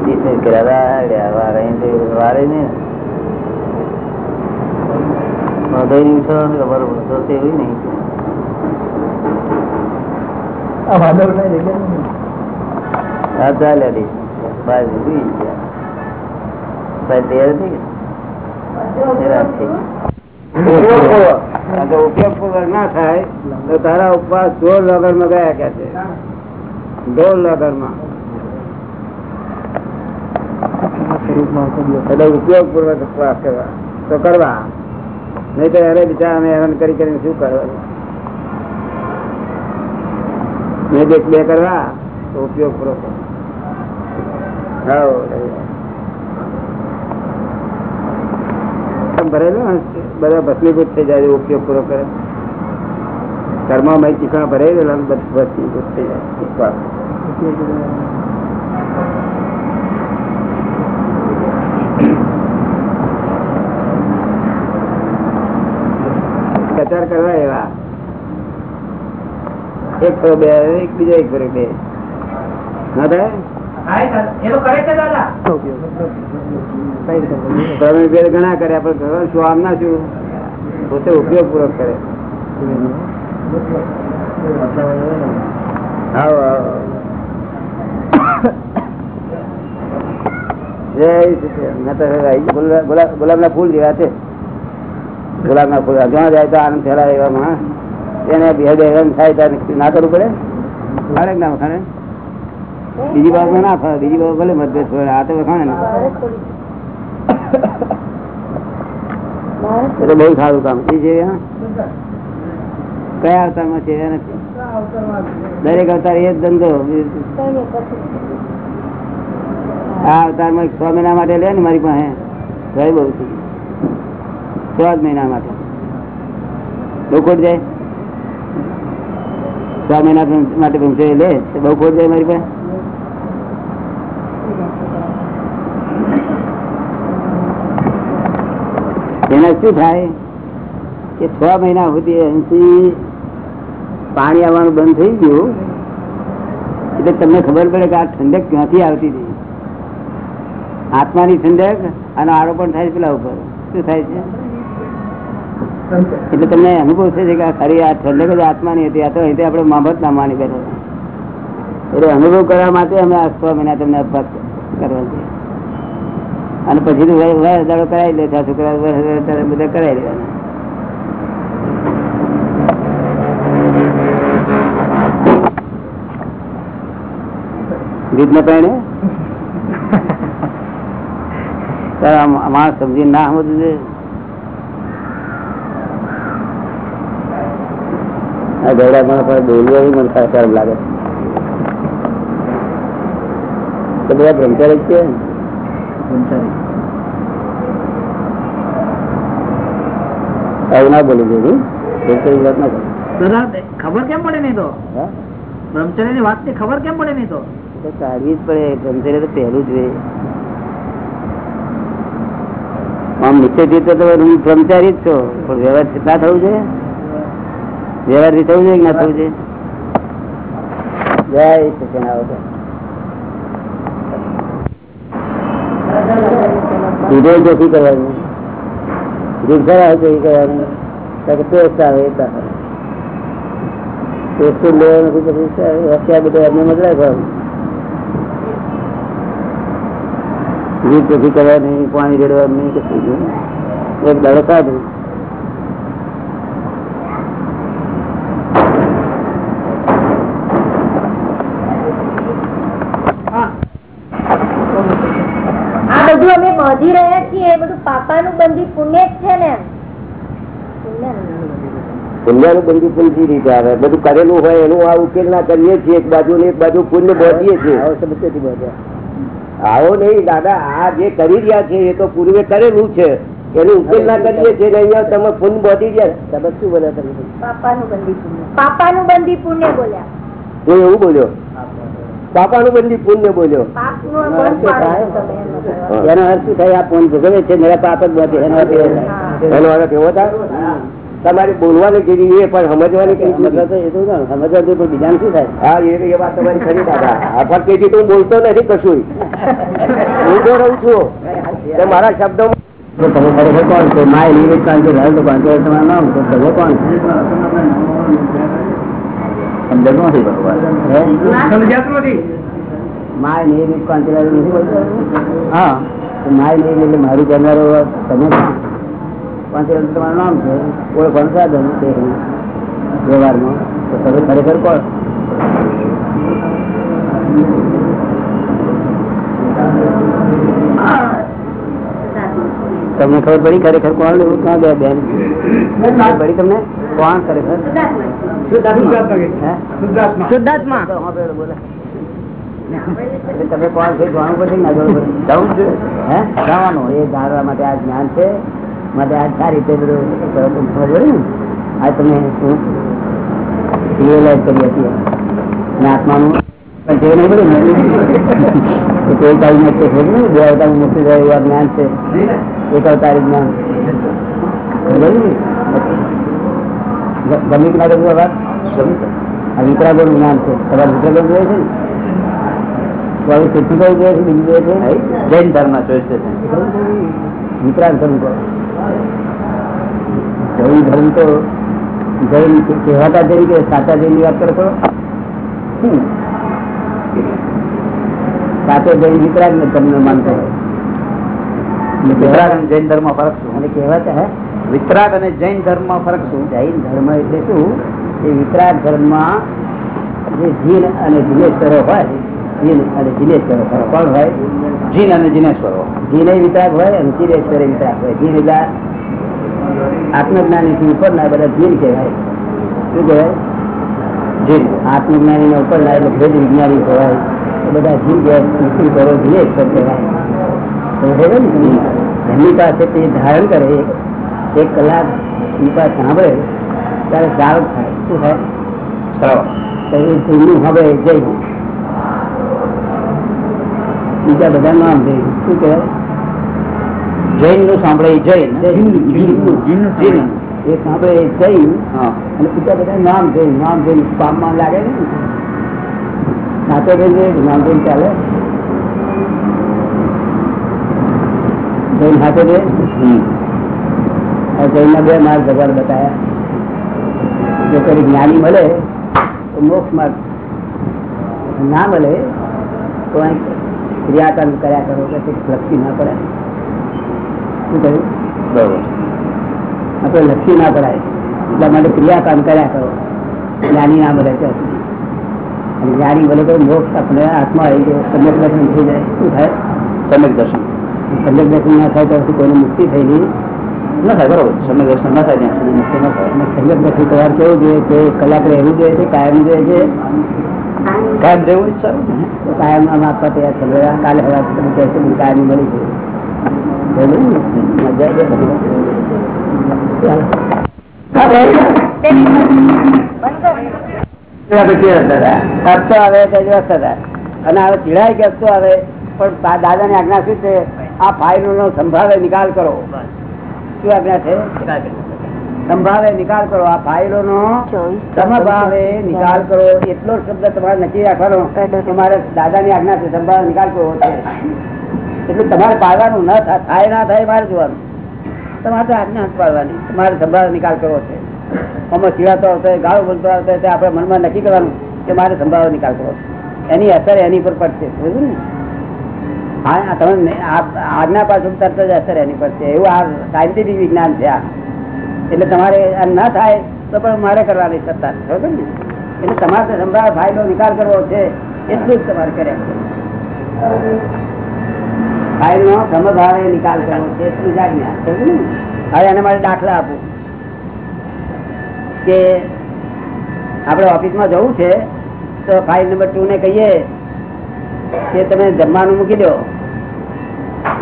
ડિસાઈડ કર્યા રહ્યા વારે વારે ને ચાલે ડી બાર ઊભી ગયા ભાઈ તૈયાર થઈ ગયા ઉપયોગ પૂર્વક તારા ઉપવાસ ઢોર લગરમાં ગયા કે છે ઢોર લગરમાં ઉપયોગ પૂર્વક ઉપવાસ કરવા તો કરવા નહીં તો અરે બિચારા હેરાન કરી કરીને શું કરવાનું મેં બે કરવા તો ઉપયોગ પૂરો કરો. હા ભરેલું ને બધા ભસ્મીભૂત થઈ જાય ઉપયોગ પૂરો કરે કર્મમાં ચીકણા ભરેલું ભસ્મીભૂત થઈ જાય કચાર કરવા એવા એક ફરો બે એક બીજો એક ફરો બે ના થાય તમે બે ઘણા કર્યા, પણ શું આમ ના શું? પોતે ઉપયોગ પૂર્વક કરે ગુલાબ ના ફૂલ જેવા છે. ગુલાબ ના ફૂલ. જ્યાં જાય તો આનંદ ફેલાય એવામાં એને બે થાય ના કરવું પડે. ના વખાણે બીજી બાબત ના ફાવે બીજી બાબત ભલે મતભેદ પડે આ તો વખાણે ને. એ તો બહુ સારું કામ. એ છે, હા? કયા અવતારમાં છે એ નથી દરેક અવતાર એ જ ધંધો. આ અવતારમાં છ મહિના માટે લે ને મારી પાસે. તો એ બહુ છે. છ જ મહિના માટે. બહુ ખોટ જાય? છ મહિના માટે પહોંચે લે, તો બહુ ખોટ જાય મારી પાસે? એના શું થાય? કે છ મહિના સુધી અહીંથી પાણી આવવાનું બંધ થઈ ગયું, એટલે તમને ખબર પડે કે આ ઠંડક ક્યાંથી આવતી હતી? આત્માની ઠંડક અને આરોપણ થાય પેલા ઉપર. શું થાય છે? એટલે તમને અનુભવ છે કે ખરી આ ઠંડક જ આત્માની હતી. આ તો અહીંથી આપણે મામત ના માની બેઠો એટલે અનુભવ કરવા માટે અમે આ છ મહિના તમને અભ્યાસ કરવા છે અને પછી વય દાડો કરાવી લે છોકરા બધા કરાવી લેવાના માણસ સમજી ના સમજવું આ ગયડા મને પણ સારું લાગે તો બધા બ્રહ્મચારી છે. આવું ના બોલું જોઈએ બ્રહ્મચારી વાત ના દાદા ખબર કેમ પડે નહીં તો? બ્રહ્મચર્યની વાતની ખબર કેમ પડે નહીં તો? તો કાઢવી જ પડે બ્રહ્મચર્ય તો પહેલું જ હોય આમ નિશ્ચયથી તો હું બ્રહ્મચારી જ છો. પણ વ્યવહાર ના થવું છે વ્યવહારથી થવું છે કે ના થવું છે જય સચિન તો વિજય જોખી કરવાની. રીક્ષા તો કરવાની ટેસ્ટ આવે ટેસ્ટ પછી અત્યારે ચોખ્ખી કરવાની, પાણી રેડવાનું નહીં કશું. એક દાડો સાધુ આ બધું અમે બાંધી રહ્યા છીએ એ બધું પાપાનું બંધી પુણ્ય જ છે ને પુણ્યનું બંધી પુંજી રીતે આવે. બધું કરેલું હોય એનું આ ઉકેલ ના કરીએ છીએ. એક બાજુ ને એક બાજુ પુણ્ય બોધીએ છીએ. આવો નહીં દાદા આ જે કરી રહ્યા છે એ તો પૂર્વે કરેલું છે. એનું ઉકેલ ના કરીએ છીએ અહીંયા તમે પુણ્ય બોધી ગયા. તમે શું બોલ્યા તમે? પાપાનું બંધી પુણ્ય. પાપાનું બંધી પુણ્ય બોલ્યા. હું એવું બોલ્યો? બાપાનું બંધી પુણ્ય બોલ્યો? પાપનું. એનો. અર્થ શું થાય? આ પુણ્ય ભોગવે છે મેરા પાપ જ બધે. એનો અર્થ એવો થાય? તમારી બોલવાની કીધી એ પણ સમજવાની કઈ સમજવા તો એ તો ના, સમજવા તો પણ બીજાને શું થાય? હા એ એ વાત તમારી ખરી દાદા. આ તેથી તો બોલતો નથી કશું હું તો રહું છું. મારા શબ્દો તમે ખરેખર કોણ છો? માય નિવેદ કાંતિ રહે તો કાંતિ તમારું નામ તો તમે કોણ સમજતું નથી ભગવાન. માય નિવેદ કાંતિ રહે નથી બોલતો? હા. માય નિવેદ એટલે મારું કહેનારો તમે તમારું નામ છે ઓળખવાનું સાધન છે વ્યવહારમાં. તો તમે ખરેખર કોણ? તમને ખબર પડી ખરેખર કોણ લેવું ક્યાં ગયા બેન? ખબર પડી તમને? કોણ ખરેખર? શુદ્ધાત્મા. બોલે. તમે કોણ છે? જાણવું પડશે ના જાણવું છે હે? જવાનું એ જાણવા માટે આ જ્ઞાન છે. માટે આ સારી રીતે બધું ખબર ને આ તમે રિયલાઇઝ કરી હતી? અને આત્માનું પણ તે નહીં પડે ને કોઈ કાંઈ નથી ખબર ને બે અવતાર મુક્તિ થાય એવું જ્ઞાન છે. એક અવતારી જ્ઞાન. ખબર ને? ગ- ગમે કે ના ગમે વાત? આ વિતરાગોનું જ્ઞાન છે. તમારે વિતરાગો જોઈએ છે ને? તો હવે કયું જોઈએ છે બીજું જોઈએ છે? જૈન ધર્મ ચોઈસ વિતરાગ ધર્મ કહો. જૈન ધર્મ તો જૈન કહેવાતા તરીકે સાચા જૈનની વાત કરો છો સાચો જૈન વિતરાગ ને તમને માનતા વિતરાગ અને જૈન ધર્મ ફરક શું? અને કહેવાતા હે? વિતરાગ અને જૈન ધર્મ ફરક શું? જૈન ધર્મ એટલે શું? એ વિતરાગ ધર્મમાં જે જીન અને જીનેશ્વરો હોય જીન અને જીનેશ્વરો હોય. કોણ હોય? જીન અને જીનેશ્વરો. જીને વિતરાગ હોય અને જીનેશ્વરે હોય. જીન એટલે આત્મજ્ઞાની થી ઉપર ના બધા જીન કહેવાય. શું કહેવાય? જીન. આત્મજ્ઞાની ને ઉપર ના એટલે ભેદ વિજ્ઞાની કહેવાય. એ બધા જીન કહેવાય. કરો જીનેશ્વર કહેવાય? એમની પાસે તે ધારણ કરે. એક કલાક એની સાંભળે ત્યારે શ્રાવક થાય શું થાય? જૈનનું હવે જૈન બીજા બધા નામ જૈન શું કે જૈનનું સાંભળે જૈન. જૈન એ સાંભળે. જૈન. અને બીજા બધા નામ જૈન નામ જૈન પામમાં લાગે ને. સાથે રહેજે નામ જૈન ચાલે. જૈન સાથે રહે જૈન ના બે માર્ગ ભગવાન બતાયા. જો કરી જ્ઞાની મળે તો મોક્ષ માર્ગ. ના મળે તો ક્રિયાકર્મ કર્યા કરો કે લક્ષી ના પડાય. શું કહ્યું? બરોબર. આપણે લક્ષી ના પડાય. એટલા માટે ક્રિયાકામ કર્યા કરો. જ્ઞાની ના મળે ત્યાં અને જ્ઞાની બોલે તો મોક્ષ આપણે હાથમાં આવી જાય સમ્યક દર્શન થઈ જાય. શું થાય? સમ્યક દર્શન. સમ્યક દર્શન ના થાય તો પછી કોઈને મુક્તિ થયેલી ના થાય બરોબર. સમ્યક દર્શન ના થાય ત્યાં સુધી મુક્તિ ના થાય. સમ્યક દર્શન તમારે કેવું જોઈએ કે કલાક રહેવું જોઈએ છે કાયમ જોઈએ? છે કાયમ રહેવું જ સારું ને. કાયમ આમ આપવા તૈયાર છે કાલે હવે તમે કહેશો કે કાયમ મળી દાદા ની? આજ્ઞા શું છે? આ ફાઇલ નો સંભાવે નિકાલ કરો. શું આજ્ઞા છે? સંભાવે નિકાલ કરો. આ ફાઇલો નો સમભાવે નિકાલ કરો. એટલો શબ્દ તમારે નક્કી રાખવાનો. તમારે દાદા ની આજ્ઞા છે સંભાવે નિકાલ કરવો છે. એટલે તમારે પાડવાનું ન થાય ના થાય મારે જોવાનું. તમારે તો આજ્ઞા પાડવાની. તમારે સંભાવે નિકાલ કરવો છે. આમાં ચીડાતો આવતો હોય ગાળો બોલતો આવતો હોય આપણે મનમાં નક્કી કરવાનું કે મારે સંભાવે નિકાલ કરવો છે. એની અસર એની પર પડશે. સમજું ને? હા તમે આજ્ઞા પાછું તરત જ અસર એની પર છે. એવું આ સાયન્ટિફિક વિજ્ઞાન છે આ. એટલે તમારે ના થાય તો પણ મારે કરવાની સત્તા બરોબર ને? એટલે તમારે સંભાળ ફાયદો નિકાલ કરવો છે, એટલું જ તમારે કર્યા કરો નો સમભાવે નિકાલ કરવો છે, એટલું જ આજ્ઞા. હવે એને મારે દાખલા આપું. કે આપણે ઓફિસમાં જવું છે, તો ફાઇલ નંબર ટુ ને કહીએ કે તમે જમવાનું મૂકી દો.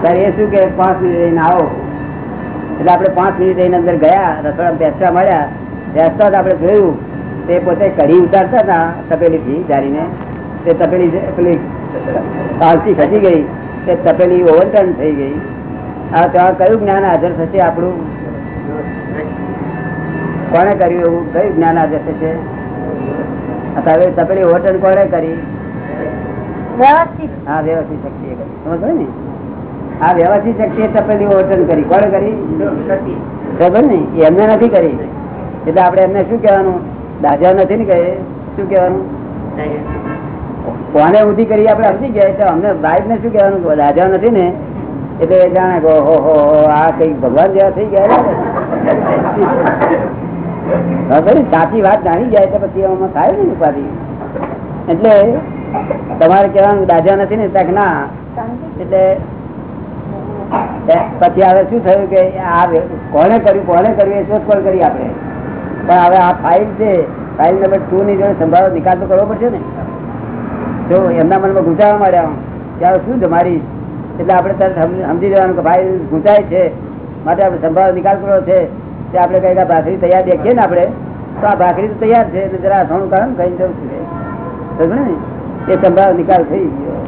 ત્યારે એ શું કે, પાંચ મિનિટ લઈને આવો. એટલે આપણે પાંચ મિનિટ એની અંદર ગયા રસોડા બેસતા મળ્યા. બેસતા આપણે જોયું તે પોતે કઢી ઉતારતા હતા તપેલી થી જારીને તે તપેલી પેલી તાલથી ખસી ગઈ તે તપેલી ઓવરટર્ન થઈ ગઈ. આ ત્યાં કયું જ્ઞાન હાજર થશે આપણું? કોને કર્યું એવું? કયું જ્ઞાન હાજર થશે? અત્યારે તપેલી ઓવરટર્ન કોને કરી? વ્યવસ્થિત. હા વ્યવસ્થિત શક્તિ એ કરી. સમજ ને? આ વ્યવસ્થિત શક્તિ એ તપેલી ઓવરટર્ન કરી. કોણે કરી? ખબર ને એમને નથી કરી. એટલે આપણે એમને શું કહેવાનું? દાજા નથી ને કહે? શું કહેવાનું? કોને ઊંધી કરી આપણે સમજી ગયા. એટલે અમને ભાઈ ને શું કહેવાનું? દાજા નથી ને એટલે જાણે હો હો, આ કઈ ભગવાન જેવા થઈ ગયા સાચી વાત જાણી જાય તો પછી એમાં થાય ને ઉપાધિ. એટલે તમારે કહેવાનું દાજા નથી ને તક ના. એટલે પછી હવે શું થયું કે આ કોને કર્યું કોને કર્યું એ શોધખોળ કરી આપણે પણ હવે આ ફાઇલ છે ફાઇલ નંબર ટુ ની જોડે સંભાળો નિકાલ તો કરવો પડશે ને? જો એમના મનમાં ગુંચાવા માંડ્યા ત્યારે શું તમારી એટલે આપણે તરત સમજી જવાનું કે ફાઇલ ગુંચાય છે માટે આપણે સંભાળો નિકાલ કરવો છે. તે આપણે કઈ ભાખરી તૈયાર દેખીએ ને આપણે તો આ ભાખરી તો તૈયાર છે એટલે જરા થોડું કારણ કઈ જવું છે. ને? એ સંભાળો નિકાલ થઈ ગયો.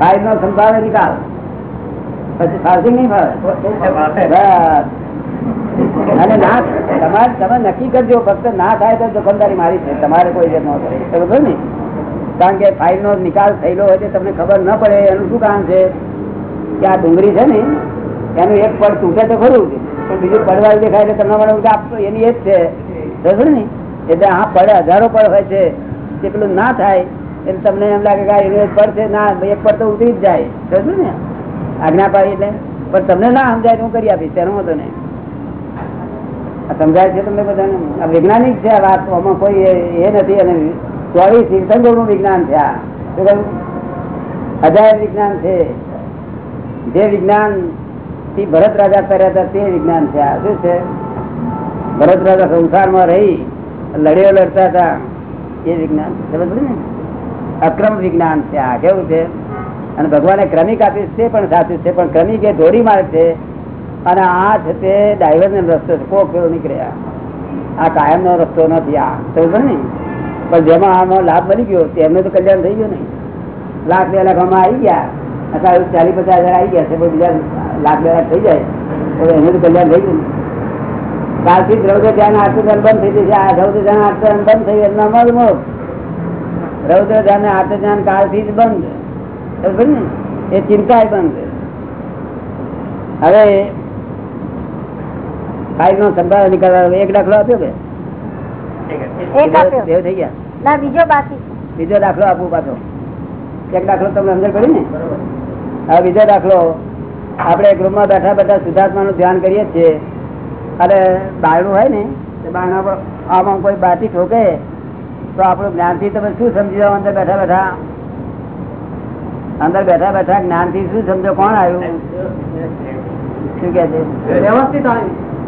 ફાઇલ નો સંભાળો નિકાલ. પછી ફાર્સિંગ નહીં. અને ના, તમારે તમે નક્કી કરજો, ફક્ત ના થાય તો જોખમદારી મારી છે. તમારે કોઈ જે ન કરે ને કારણ કે ફાઇલ નો નિકાલ થયેલો હોય તમને ખબર ન પડે, એનું શું કારણ છે? કે આ ડુંગળી છે ને, એનું એક પડ તૂટે તો ખરું. પણ બીજું પડવા દેખાય એટલે તમને મને કે આ એની એ જ છે. બરોબર ને એટલે આ પડે હજારો પડ હોય છે. પેલું ના થાય એટલે તમને એમ લાગે કે આ એનું એક પડ છે. ના, એક પડ તો ઉતરી જ જાય. બરોબર ને આજ્ઞા પાડી એટલે? પણ તમને ના સમજાય હું કરી આપીશ, તેનો હતો ને સમજાય છે તમને બધાને? આ વૈજ્ઞાનિક છે, આ વાત આમાં કોઈ એ નથી અને ચોવીસ તીર્થંકરનું વિજ્ઞાન છે આ. હજાર વિજ્ઞાન છે. જે વિજ્ઞાનથી ભરત રાજા કર્યા હતા, તે વિજ્ઞાન છે આ. શું છે? ભરત રાજા સંસારમાં રહી, લડ્યો લડતા હતા. એ વિજ્ઞાન સમજ ને? અક્રમ વિજ્ઞાન છે આ. કેવું છે? અને ભગવાને ક્રમિક આપ્યું છે પણ સાચું છે, પણ ક્રમિક એ ધોરી માર્ગ છે. અને આ છે તે ડાયવર્જન રસ્તો છે. કોક ફેરો નીકળ્યા આ. કાયમ નો રસ્તો નથી આ. સમજ ને? પણ જેમાં આનો લાભ બની ગયો તેમને તો કલ્યાણ થઈ ગયું નહીં લાખ બે લાખ આમાં આવી ગયા. અથવા ચાલીસ પચાસ હજાર આવી ગયા છે, પણ બીજા લાખ બે લાખ થઈ જાય. તો એનું તો કલ્યાણ થઈ ગયું કાલથી દ્રવ્ય ધ્યાન આઠસો બંધ થઈ જશે. આ દ્રવ્ય ધ્યાન આઠસો ધ્યાન બંધ થઈ એમના મધ રૌદ્ર ધ્યાન આર્ત ધ્યાન કાળથી જ બંધ. એ ચિંતા બંધ. હવે ફાઇલ નો સંભાળ નીકળવા એક દાખલો આપ્યો કે? થઈ ગયા. બીજો બાકી. બીજો દાખલો આપવું પાછો. એક દાખલો તમને અંદર કરી ને? હવે બીજો દાખલો. આપણે ગૃહમાં બેઠા બેઠા સુધાર્થમાં નું ધ્યાન કરીએ જ છીએ. અને બાયણું હોય ને તો બાયણા પર આમાં કોઈ બાટી ઠોકે તો આપણું જ્ઞાનથી તમે શું સમજી જાઓ અંદર બેઠા બેઠા? અંદર બેઠા બેઠા જ્ઞાનથી શું સમજો કોણ આવ્યું? શું કે છે? વ્યવસ્થિત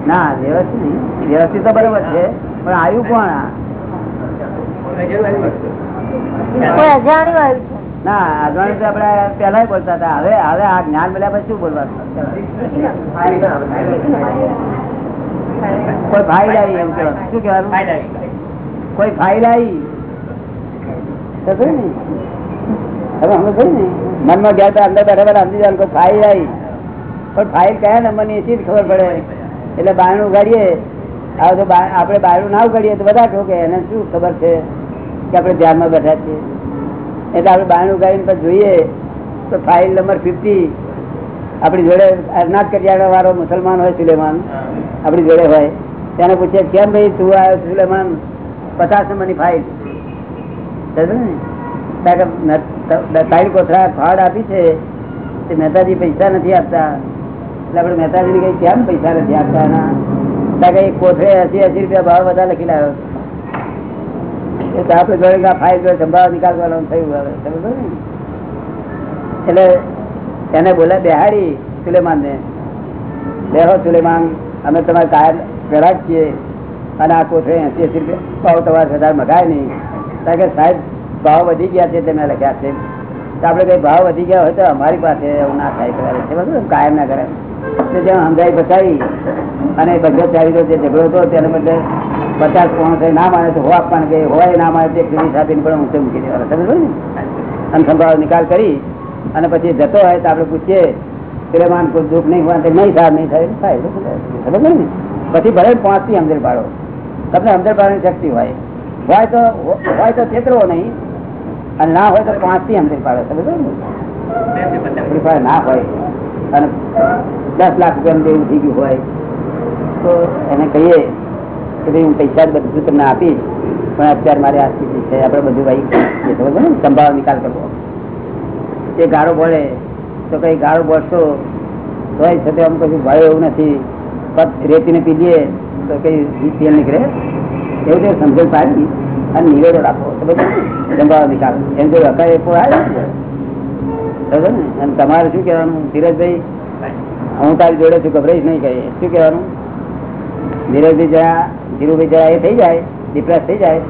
ના વ્યવસ્થિત નહીં. વ્યવસ્થિત તો બરોબર છે પણ આવ્યું કોણ આ? કોઈ અજાણ્યું આવ્યું છે? ના અજવાણી તો આપડે પેલા બોલતા હતા. હવે હવે આ જ્ઞાન મળ્યા પછી શું બોલવાનું? કોઈ ફાઇલ આવી એમ કહેવાનું. શું કેવાનું કોઈ ફાઇલ આવી? ને મનમાં ગયા અંદર બેઠા બેઠા સમજી જાય ફાઇલ આવી. પણ ફાઇલ કયા નંબરની એથી ખબર પડે. એટલે બારણું ઉગાડીએ. તો બાયણું ના ઉગાડીએ તો બધા કહો કે એને શું ખબર છે કે આપણે ધ્યાનમાં બેઠા છીએ. એટલે આપણે બારણું ઉગાડીને પછી જોઈએ. તો ફાઇલ નંબર ફિફ્ટી આપણી જોડે અરનાથ કરિયાણા વાળો મુસલમાન હોય, સુલેમાન. આપણી જોડે હોય. તેને પૂછે કેમ ભાઈ તું આવ્યો સુલેમાન? પચાસ નંબરની ફાઇલ ને? ત્રણ કોથળા ફાળ આપી છે, તે મહેતાજી પૈસા નથી આપતા. એટલે આપણે મહેતાજીને કઈ કેમ પૈસા નથી આપતા કારણ કોથળે એસી એસી રૂપિયા ભાવ બધા લખી લાવ્યો. હવે સમજો અમે તમારે કાયમ છીએ. અને આ કોથળે એસી એસી રૂપિયા તમારે વધારે મગાય કારણ કે સાહેબ ભાવ વધી ગયા છે તમે લખ્યા છે. તો આપણે કઈ ભાવ વધી ગયા હોય તો અમારી પાસે એવું ના થાય કરે છે કાયમ ના કરે. એટલે જેમ સમજાઈ બચાવી અને બધો ચાલી જે ઝઘડો હતો તેને બદલે પચાસ પોણો થઈ ના માને તો હો આપવાનું કે હોય ના માને તે ક્રેડિટ સાથે પણ ઊંચે મૂકી દેવાના. સમજ ને? અને સંભાવ નિકાલ કરી અને પછી જતો હોય તો આપણે પૂછીએ પેલેમાન કોઈ દુઃખ નહીં હોય તો નહીં થાય નહીં થાય થાય. સમજ ને? પછી ભલે પહોંચતી અંદર પાડો. તમને અંદર પાડવાની શક્તિ હોય. હોય તો હોય તો છેતરવો નહીં. અને ના હોય તો પાંચથી અંદર અંતર પાડે ને? ના હોય. અને દસ લાખ રૂપિયા દેવું થઈ ગયું હોય, તો એને કહીએ કે ભાઈ હું પૈસા બધું તમને આપીશ, પણ અત્યારે મારી આ સ્થિતિ છે, આપણે બધું ભાઈ સંભાળ નિકાલ કરવો. એ ગાળો ભળે, તો કઈ ગાળો ભળશો તો એ છતાં આમ કશું ભય એવું નથી. પણ રેતીને પી લઈએ તો કઈ તેલ નીકળે. એવું તે સમજણ પાડી. અને નિવેડો રાખો સંભાળ નિકાલ એમ જો અકાય એ આવે ને? અને તમારે શું કહેવાનું? ધીરજભાઈ, હું તારી જોડે છું ગભરાઈશ નહીં કહીએ. શું કહેવાનું? ધીરજભાઈ જરા ધીરુભાઈ જરા એ થઈ જાય ડિપ્રેસ થઈ જાય,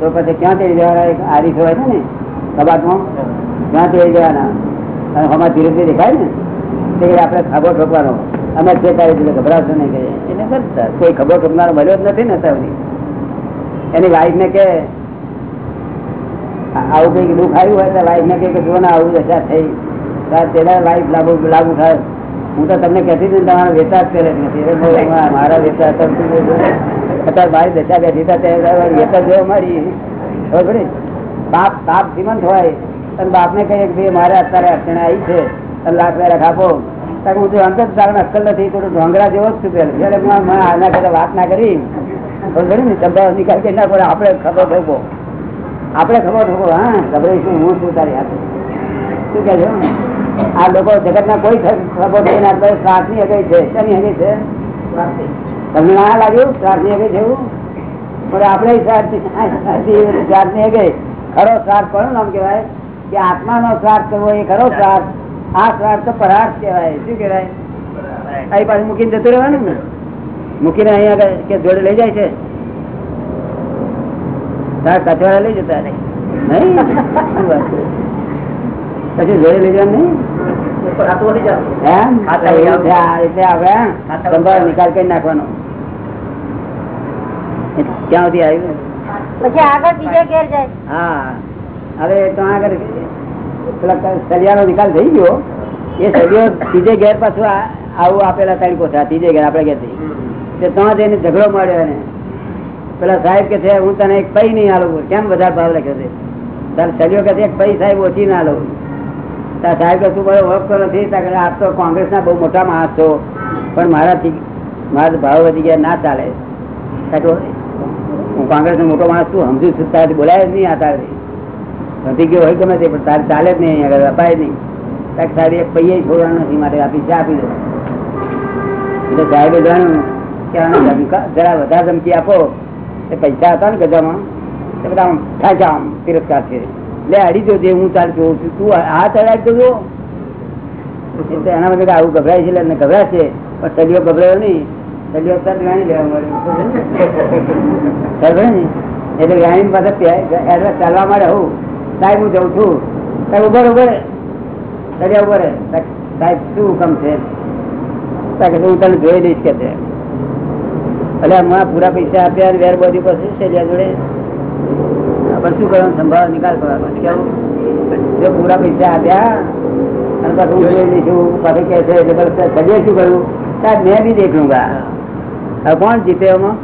તો પછી ક્યાં તેડી જવાના આરી હોય છે ને, કબાટમાં? ક્યાં તેડી જવાના અને હમણાં ધીરજભાઈ દેખાય ને, તે આપણે ખબર ઠોકવાનો. અમે જે તારી જોડે ગભરાશો નહીં કહીએ. એટલે કોઈ ખબર ઠોકનારો મળ્યો જ નથી ને અત્યાર એની વાઈફ ને કે આવું કંઈક દુઃખ આવ્યું હોય તો વાઈફ ને કે જો ને આવું દશા થઈ. તેના વાઈફ લાગુ લાગુ થાય. હું તો તમને કહેતી હતી તમારો વેચાર કરે મારા વેચાર અત્યારે મારી દશા બેઠી હતા વેચાર જોવા મારી. ખબર બાપ બાપ શ્રીમંત હોય અને બાપને કહીએ કે મારે અત્યારે અડચણે આવી છે. તમે લાખ બે લાખ આપો હું તો અંતર તારણ અક્કલ નથી, થોડું ઢોંગરા જેવો જ છું પેલું. એટલે આના કરતા વાત ના કરી. નિકાલ કે ના પડે, આપણે ખબર ઠોકો આપડે ખબર ઠોકો હા ગભરાઈશું હું શું તારી હાથે? શું કે આ લોકો જગત ના કોઈ ખબર નહીં ના ની અગઈ છે. શેની અગઈ છે? તમને ના લાગ્યું શ્રાદ્ધની અગઈ છે પણ આપણે શ્રાદ્ધની અગઈ. ખરો શ્રાદ્ધ કોનું નામ કેવાય કે આત્માનો શ્રાદ્ધ કરવો, એ ખરો શ્રાદ્ધ આ શ્રાદ્ધ તો પરાર્થ કહેવાય. શું કહેવાય? અહીં પાછું મૂકીને જતું રહેવાનું ને? મૂકીને અહીંયા કે જોડે લઈ જાય છે? કચવાડા લઈ જતા નહીં? પછી જોડે લઈ જવા નહીં? નિકાલ કરી નાખવાનો. ક્યાં સુધી આવ્યું? પછી આગળ બીજે ઘેર જાય. હા. હવે તો આગળ પેલા સળિયાનો નિકાલ થઈ ગયો. એ સળિયો ત્રીજે ઘેર પાછું આવું આપેલા ત્રણ કોઠા ત્રીજે ઘેર થઈ ઘેરથી તે ત્યાં જઈને ઝઘડો મળ્યો એને. પેલા સાહેબ કે છે, હું તને એક પૈ નહીં આલું. કેમ વધારે ભાવ લખ્યો છે? તારે સળિયો કે એક પૈ સાહેબ ઓછી ના લઉં તાર સાહેબ કે, તું બધો ઓળખતો નથી. તારે આપ તો કોંગ્રેસના બહુ મોટા માણસ છો, પણ મારાથી મારા ભાવ વધી ગયા, ના ચાલે. હું કોંગ્રેસનો મોટો માણસ છું, સમજુ છું તારે બોલાય જ નહીં આ તારે. વધી ગયો હોય ગમે તે, પણ તારે ચાલે જ નહીં, આગળ અપાય નહીં. તારે સાહેબ, એક પૈયે છોડવાનો નથી માટે આપી ચા આપી દો. એટલે સાહેબે જાણ્યું જરા વધારે ધમકી આપો. એ પૈસા હતા ને ગજામાં. એ બધા આમ થાય આમ તિરસ્કાર છે. લે અડી જો હું તાર જોઉં છું, તું આ ચડાવી દેજો એના માટે આવું ગભરાય છે એટલે ગભરાય છે. પણ સલિયો ગભરાયો નહીં. સલિયો તરત ગાણી લેવા મળ્યું. એટલે ગાણી પાસે એડ્રેસ ચાલવા માટે હું. સાહેબ, હું જઉં છું. સાહેબ ઉભર ઉભર સરિયા ઉભર સાહેબ શું હુકમ છે? હું તને જોઈ દઈશ કે છે. એટલે હમણાં પૂરા પૈસા આપ્યા વેર બધી પછી સલિયા જોડે? આપણે શું કરવાનું? સંભાળ નિકાલ કરવાનો. કેવું? જો પૂરા પૈસા આપ્યા અને પાછું હું જોઈ લઈશું પાછું કે છે એટલે સજે શું કરવું સાહેબ મેં બી દેખ લુંગા હવે કોણ જીતે એમાં?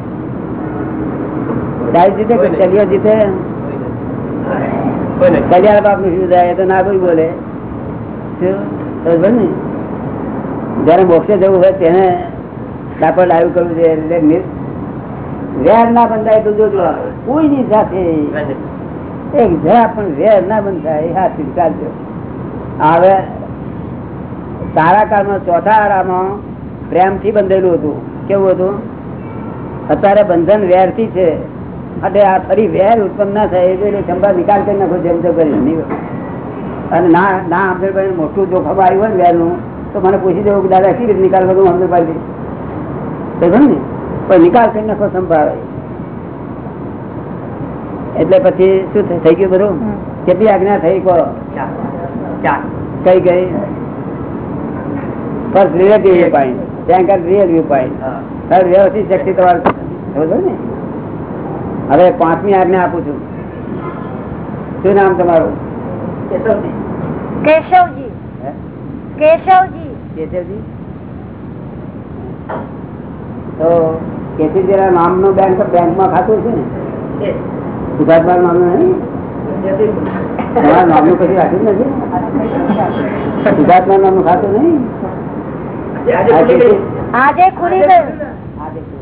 સાહેબ જીતે કે ચલિયો જીતે? કલ્યાણ બાપનું શું થાય? તો ના કોઈ બોલે. જયારે મોક્ષે જવું હોય તેને દાપડ લાવ્યું કરવું છે એટલે મિસ. વેર ના બંધાય તો જોજો, કોઈની સાથે? એક જરા પણ વેર ના બંધાય હાથ ચાલજો હવે સારા કાળમાં ચોથા આરામાં પ્રેમથી બંધેલું હતું. કેવું હતું? અત્યારે બંધન વેરથી છે. એટલે આ ફરી વેર ઉત્પન્ન ના થાય એટલે ક્ષમતા નિકાલ કરી નાખો, જેમ તો કરી. અને ના ના સમજણ મોટું જોખમ આવ્યું હોય ને વેરનું, તો મને પૂછી દેવું કે, દાદા, કેવી રીતે નિકાલ કરું સમજણ પાડી પણ નિકાલ કરી નાખો સંભાળે. એટલે પછી શું થઈ ગયું બધું? કેટલી આજ્ઞા થઈ? કહો કઈ કઈ? First relative view point second real view point third વ્યવસ્થિત શક્તિ તમારે. સમજો ને? હવે પાંચમી આજ્ઞા આપું છું. શું નામ તમારું? કેશવજી. કેશવજી. કેશવજી. કેશવજી? તો નામનું બેંક બેંકમાં ખાતું છે ને સુભાષબાઈ નામનું નહીં તમારા નામનું કશું રાખ્યું જ નથી સુભાષબાઈ નામનું ખાતું નહીં આજે ખુલી ગયું આ દેખો.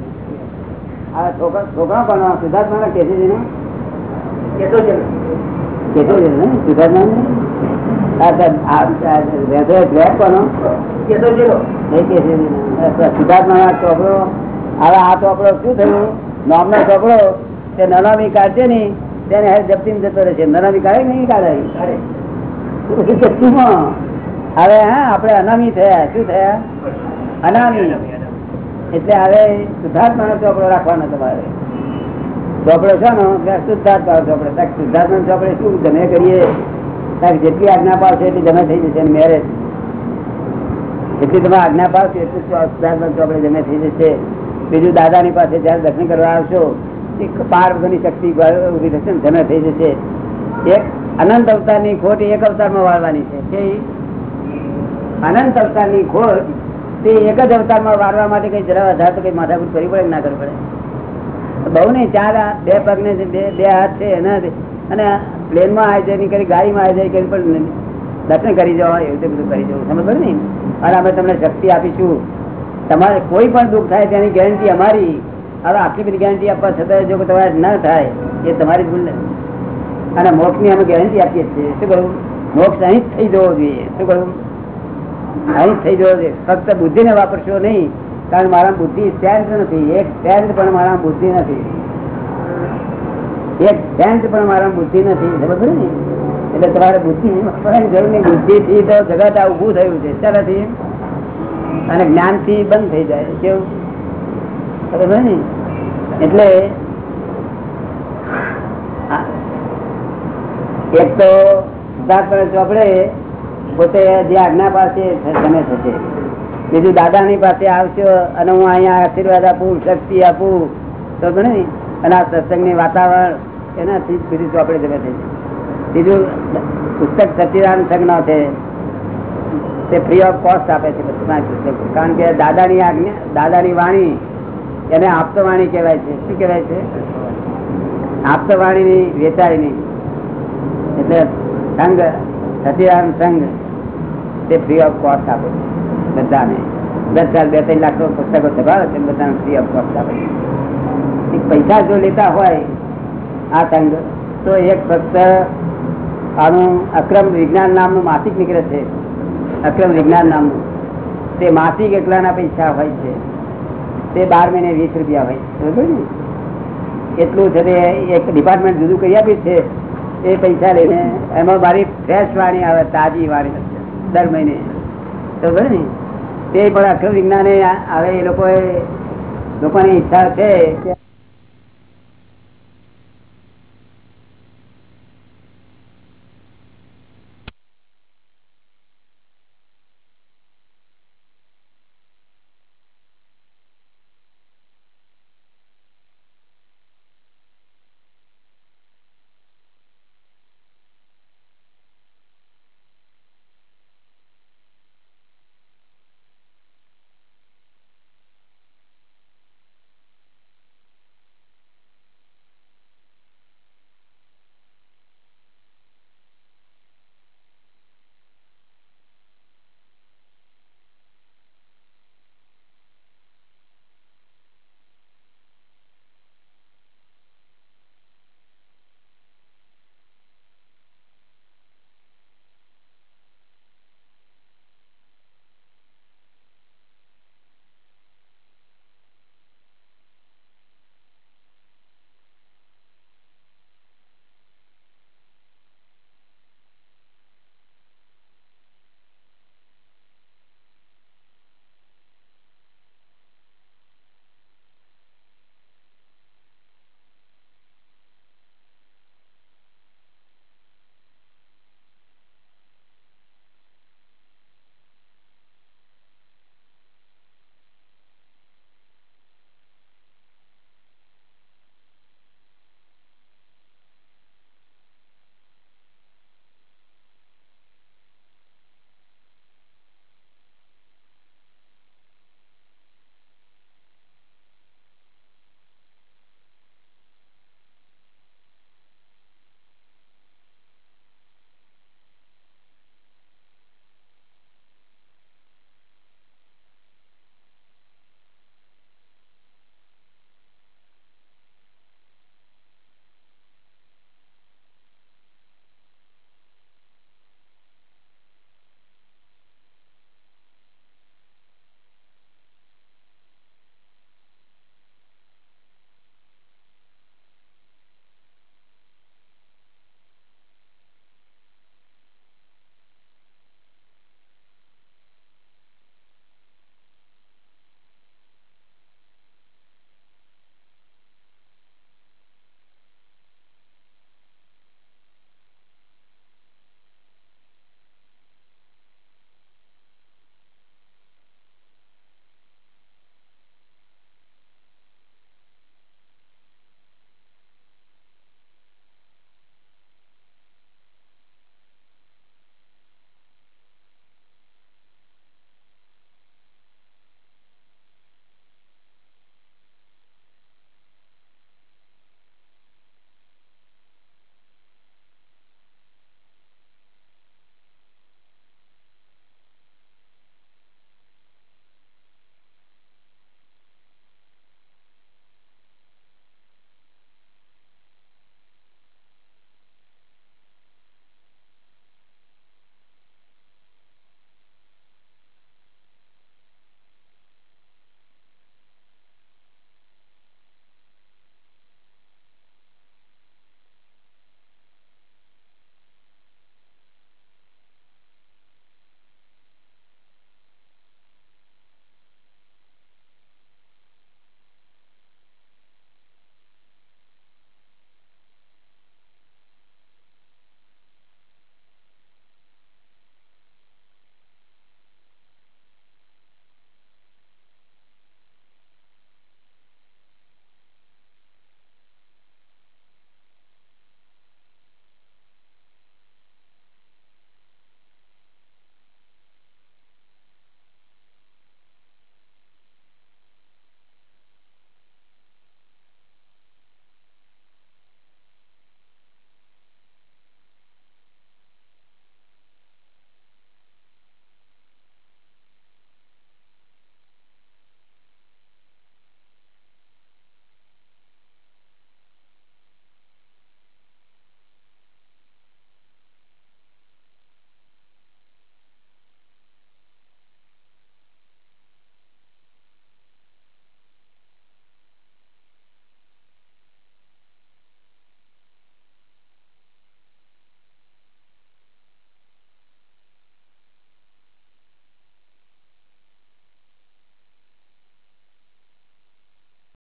આ છોકરા પણ નો ને નો. સિદ્ધાર્થમાં હવે આ ચોપડો શું થયું? નામનો ચોપડો તે નનામી કાઢશે ને તેને હવે જપ્તી જતો રહેશે. નનામી કાઢે નહીં કાઢે? હવે હા, આપણે અનામી થયા. શું થયા? અનામી. એટલે હવે શુદ્ધાત્મા નો ચોપડો રાખવાનો તમારે. ચોપડો છે ને શુદ્ધાત્મા ચોપડો શુદ્ધાત્મા ચોપડે શું ગમે કરીએ? જેટલી આજ્ઞા પાડશે એટલી જમે થઈ જશે મેરેજ. જેટલી તમે આજ્ઞા પાડશો એટલું શુદ્ધાત્મા ચોપડે જમે થઈ જશે. બીજું દાદાની પાસે જયારે દર્શન કરવા આવશો પાર વગરની શક્તિ ઊભી થશે ને થઈ જશે. એક અનંત અવતારની ખોટ એક અવતારમાં વાળવાની છે. કે અનંત અવતારની ખોટ તે એક જ અવતારમાં વાળવા માટે કઈ જરા વધારે તો કઈ માથાકૂટ કરવી પડે ના કરવી પડે? બહુ નહીં, ચાર બે પગ ને બે બે હાથ છે, એના અને પ્લેનમાં આવી જાય કરી, ગાડીમાં આવી જાય કરી, પણ દર્શન કરી જવા, એવું બધું કરી જવું. સમજ ને? અને અમે તમને શક્તિ આપીશું. તમારે કોઈ પણ દુઃખ થાય તેની ગેરંટી અમારી. હવે આટલી બધી ગેરંટી આપવા છતાં જો તમારે ના થાય, એ તમારી ભૂલ નથી. અને મોક્ષની અમે ગેરંટી આપીએ છીએ. શું કહ્યું? મોક્ષ અહીં જ થઈ જવો જોઈએ. શું કહ્યું? અહીં જ થઈ જવો જોઈએ. ફક્ત બુદ્ધિ ને વાપરશો નહીં, કારણ મારા બુદ્ધિ સેન્ટ નથી. એક સેન્ટ પણ મારા બુદ્ધિ નથી. એક સેન્ટ પણ મારા બુદ્ધિ નથી. સમજ ને? એટલે તમારે બુદ્ધિ જરૂર નહીં. બુદ્ધિ થી તો જગત આ ઉભું થયું છે. શાનાથી અને જ્ઞાનથી બંધ થઈ જાય, કેવું? એટલે એક તો સિદ્ધાર્થ પોતે જે આજ્ઞા પાસે તમે થશે બીજું દાદાની પાસે આવશો અને હું અહીંયા આશીર્વાદ આપું, શક્તિ આપું તો ગણે અને આ સત્સંગની વાતાવરણ એનાથી બીજું ચોપડે તમે થઈ બીજું પુસ્તક સચિદાન સંજ્ઞા છે. તે ફ્રી ઓફ કોસ્ટ આપે છે કારણ કે દાદાની આજ્ઞા, દાદાની વાણી એને આપતવાણી કહેવાય છે. શું કહેવાય છે? આપતવાણીની વેચાણીની એટલે સંઘ સતીરામ સંઘ તે ફ્રી ઓફ કોસ્ટ આપે છે બધાને. દસ હજાર બે ત્રણ લાખ પુસ્તકો છપાવે છે બધાને ફ્રી ઓફ કોસ્ટ આપે છે. પૈસા જો લેતા હોય આ સંઘ, તો એક ફક્ત આનું અક્રમ વિજ્ઞાન નામનું માસિક નીકળે છે. અક્રમ વિજ્ઞાન નામનું તે માસિક એકલાના પૈસા હોય છે. તે બાર મહિને વીસ રૂપિયા હોય ને? એટલું છે એક ડિપાર્ટમેન્ટ જુદું કરી આપ્યું છે. એ પૈસા લઈને એમાં મારી ફ્રેશ વાણી આવે, તાજી વાણી. દર મહિને. બરોબર ને? તે પણ અક્રમ વિજ્ઞાને આવે એ લોકોએ લોકોની ઈચ્છા છે કે